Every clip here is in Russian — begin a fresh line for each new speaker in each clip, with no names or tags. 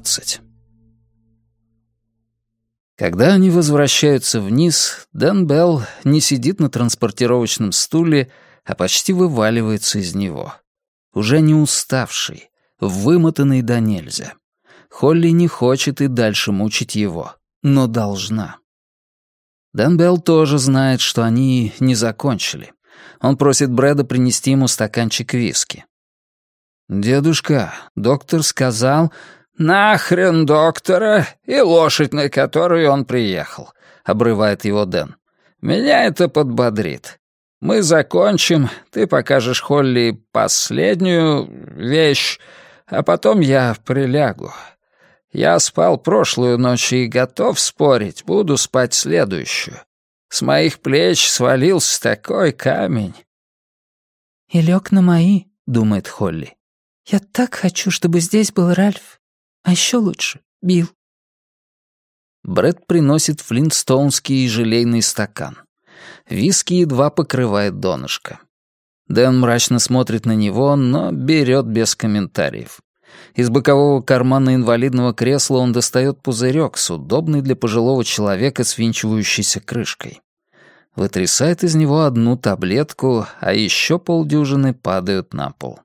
18. Когда они возвращаются вниз, Дэн Белл не сидит на транспортировочном стуле, а почти вываливается из него. Уже не уставший, вымотанный до нельзя. Холли не хочет и дальше мучить его, но должна. Дэн Белл тоже знает, что они не закончили. Он просит Брэда принести ему стаканчик виски. «Дедушка, доктор сказал...» «Нахрен доктора и лошадь, на которую он приехал», — обрывает его Дэн. «Меня это подбодрит. Мы закончим, ты покажешь Холли последнюю вещь, а потом я прилягу. Я спал прошлую ночь и готов спорить, буду спать следующую. С моих плеч свалился такой камень».
«И лег на мои», — думает Холли. «Я так хочу, чтобы здесь был Ральф. А еще лучше — Билл».
Брэд приносит флинстоунский желейный стакан. Виски едва покрывает донышко. Дэн мрачно смотрит на него, но берет без комментариев. Из бокового кармана инвалидного кресла он достает пузырек с удобной для пожилого человека свинчивающейся крышкой. Вытрясает из него одну таблетку, а еще полдюжины падают на пол.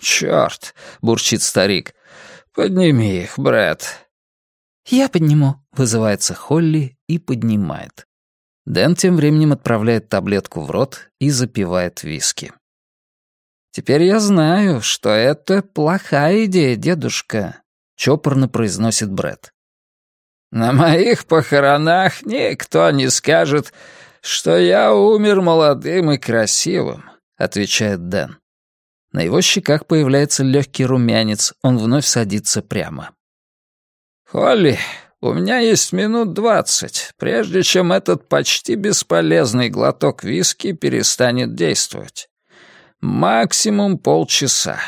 «Чёрт!» — бурчит старик. «Подними их, Брэд».
«Я подниму», —
вызывается Холли и поднимает. Дэн тем временем отправляет таблетку в рот и запивает виски. «Теперь я знаю, что это плохая идея, дедушка», — чопорно произносит Брэд.
«На моих похоронах никто не скажет, что я умер молодым и красивым», — отвечает Дэн.
На его щеках появляется легкий румянец, он вновь садится прямо.
«Холли, у меня есть минут двадцать, прежде чем этот почти бесполезный глоток виски перестанет действовать. Максимум полчаса.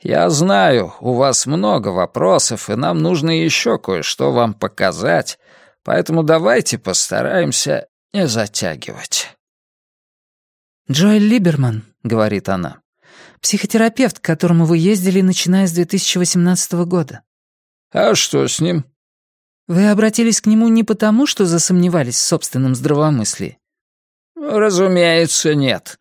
Я знаю, у вас много вопросов, и нам нужно еще кое-что вам показать, поэтому давайте постараемся не затягивать».
«Джоэль Либерман», — говорит она. Психотерапевт, к которому вы ездили, начиная с 2018 года».
«А что с ним?»
«Вы обратились к нему не потому, что засомневались в собственном здравомыслии?»
«Разумеется, нет.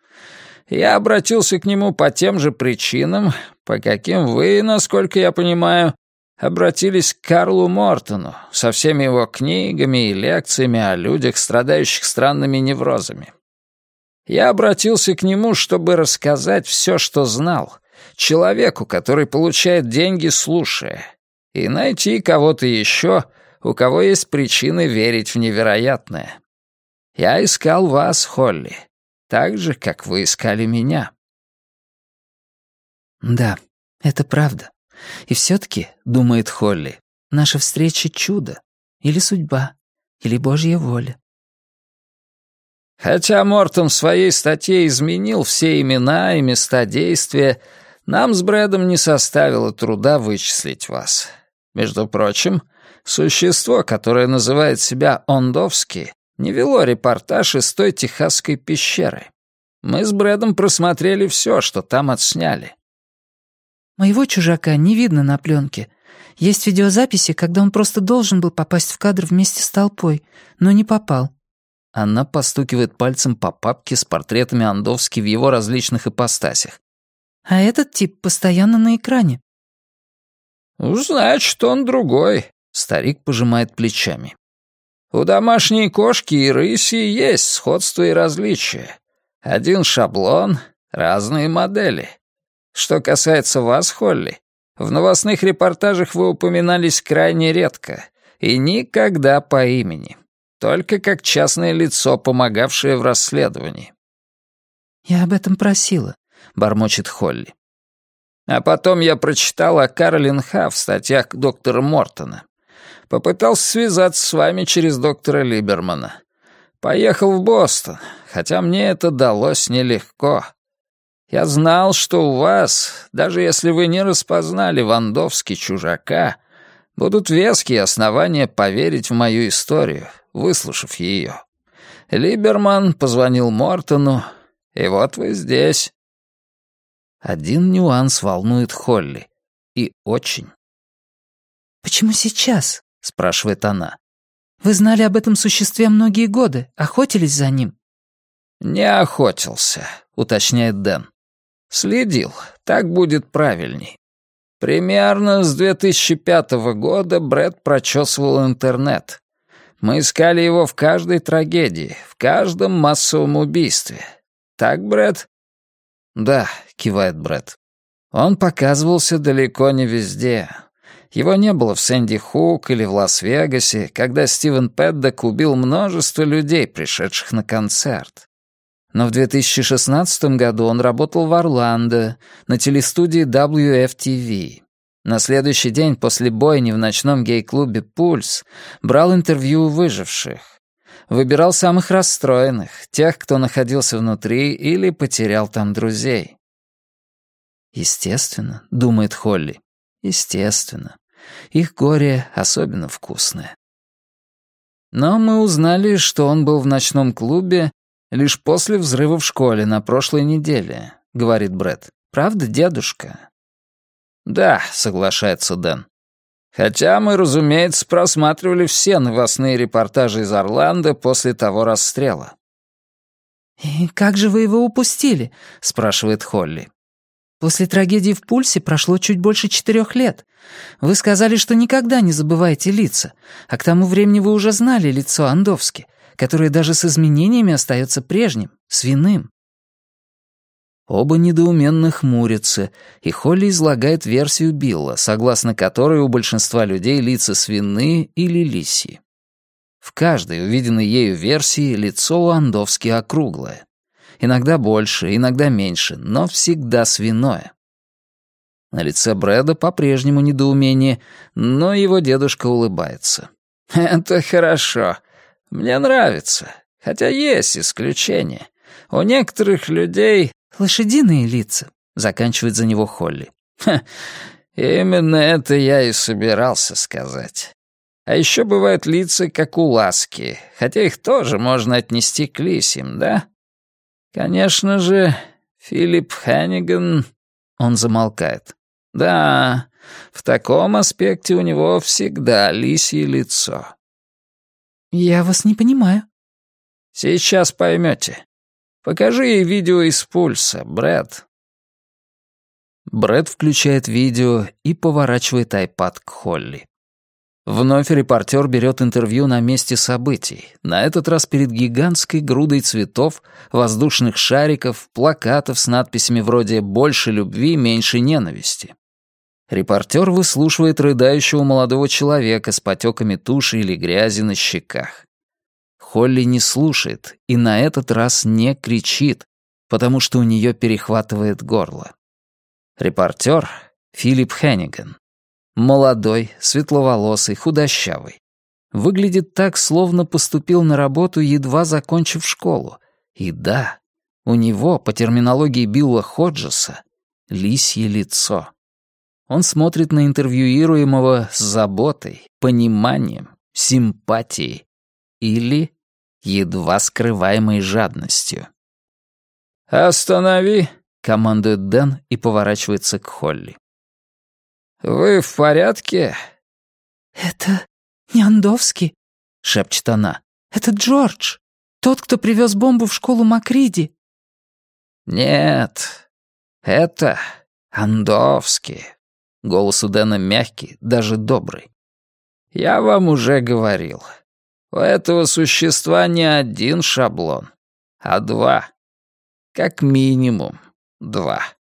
Я обратился к нему по тем же причинам, по каким вы, насколько я понимаю, обратились к Карлу Мортону со всеми его книгами и лекциями о людях, страдающих странными неврозами. Я обратился к нему, чтобы рассказать все, что знал, человеку, который получает деньги, слушая, и найти кого-то еще, у кого есть причины верить в невероятное. Я искал вас, Холли, так же, как вы искали меня.
Да, это правда. И все-таки, думает Холли, наша встреча — чудо, или судьба, или Божья воля.
Хотя Мортон в своей статье изменил все имена и места действия, нам с Брэдом не составило труда вычислить вас. Между прочим, существо, которое называет себя Ондовский, не вело репортаж из той техасской пещеры. Мы с Брэдом просмотрели все, что там отсняли.
Моего чужака не видно на пленке. Есть видеозаписи, когда он просто должен был попасть в кадр вместе с толпой, но не попал.
Она постукивает пальцем по папке с портретами Андовски в его различных ипостасях.
«А этот тип постоянно на экране».
«Значит, он другой», — старик пожимает плечами. «У домашней кошки и рыси есть сходство и различия. Один шаблон, разные модели. Что касается вас, Холли, в новостных репортажах вы упоминались крайне редко и никогда по имени только как частное лицо, помогавшее в расследовании.
«Я об этом просила», — бормочет Холли.
А потом я прочитал о Каролин Ха в статьях доктора Мортона. Попытался связаться с вами через доктора Либермана. Поехал в Бостон, хотя мне это далось нелегко. Я знал, что у вас, даже если вы не распознали Вандовский чужака, будут веские основания поверить в мою историю, выслушав ее. Либерман позвонил Мортону, и вот вы здесь.
Один нюанс волнует Холли. И очень.
«Почему сейчас?» — спрашивает она. «Вы знали об этом существе многие годы, охотились за ним».
«Не охотился», — уточняет Дэн. «Следил, так будет правильней. Примерно с 2005 года Брэд прочесывал интернет. Мы искали его в каждой трагедии, в каждом массовом убийстве. Так, Брэд?» «Да», — кивает Брэд. «Он показывался далеко не везде. Его не было в Сэнди Хук или в Лас-Вегасе, когда Стивен Пэддок убил множество людей, пришедших на концерт. Но в 2016 году он работал в Орландо, на телестудии WFTV. На следующий день после бойни в ночном гей-клубе «Пульс» брал интервью у выживших. Выбирал самых расстроенных, тех, кто находился внутри или потерял там друзей. «Естественно», — думает Холли, — «естественно. Их горе особенно вкусное». Но мы узнали, что он был в ночном клубе лишь после взрыва в школе на прошлой неделе, говорит Бред. Правда, дедушка? Да, соглашается Дэн. Хотя мы, разумеется, просматривали все новостные репортажи из Орландо после того расстрела.
«И как же вы его упустили?» — спрашивает Холли. «После трагедии в Пульсе прошло чуть больше четырех лет. Вы сказали, что никогда не забываете лица, а к тому времени вы уже знали лицо Андовски которое даже с изменениями остается прежним, свиным. Оба недоуменно хмурятся, и Холли излагает версию Билла, согласно которой у большинства людей лица свиные или лисьи. В каждой увиденной ею версии лицо у Андовски округлое. Иногда больше, иногда меньше, но всегда свиное. На лице Брэда по-прежнему недоумение, но его дедушка улыбается. «Это хорошо. Мне нравится, хотя есть исключения. У некоторых людей... Лошадиные лица, заканчивает за него Холли.
Ха, именно это я и собирался сказать. А еще бывают лица, как у ласки, хотя их тоже можно отнести к лисим, да? Конечно же, Филипп Ханниган... Он замолкает. Да, в таком аспекте у него всегда лисье лицо.
«Я вас не понимаю».
«Сейчас поймете. Покажи ей видео из пульса, Брэд». Брэд включает видео и поворачивает айпад к Холли. Вновь репортер берет интервью на месте событий, на этот раз перед гигантской грудой цветов, воздушных шариков, плакатов с надписями вроде «Больше любви, меньше ненависти». Репортер выслушивает рыдающего молодого человека с потеками туши или грязи на щеках. Холли не слушает и на этот раз не кричит, потому что у нее перехватывает горло. Репортер — Филипп Хенниган. Молодой, светловолосый, худощавый. Выглядит так, словно поступил на работу, едва закончив школу. И да, у него, по терминологии Билла Ходжеса, лисье лицо. Он смотрит на интервьюируемого с заботой, пониманием, симпатией или едва скрываемой жадностью. «Останови!» — командует Дэн и поворачивается к Холли. «Вы в порядке?»
«Это не Андовский», — шепчет она. «Это Джордж, тот, кто привез бомбу в школу Макриди».
«Нет, это Андовский». Голос у Дэна мягкий, даже добрый. «Я вам уже говорил. У этого существа не один шаблон, а два. Как минимум два».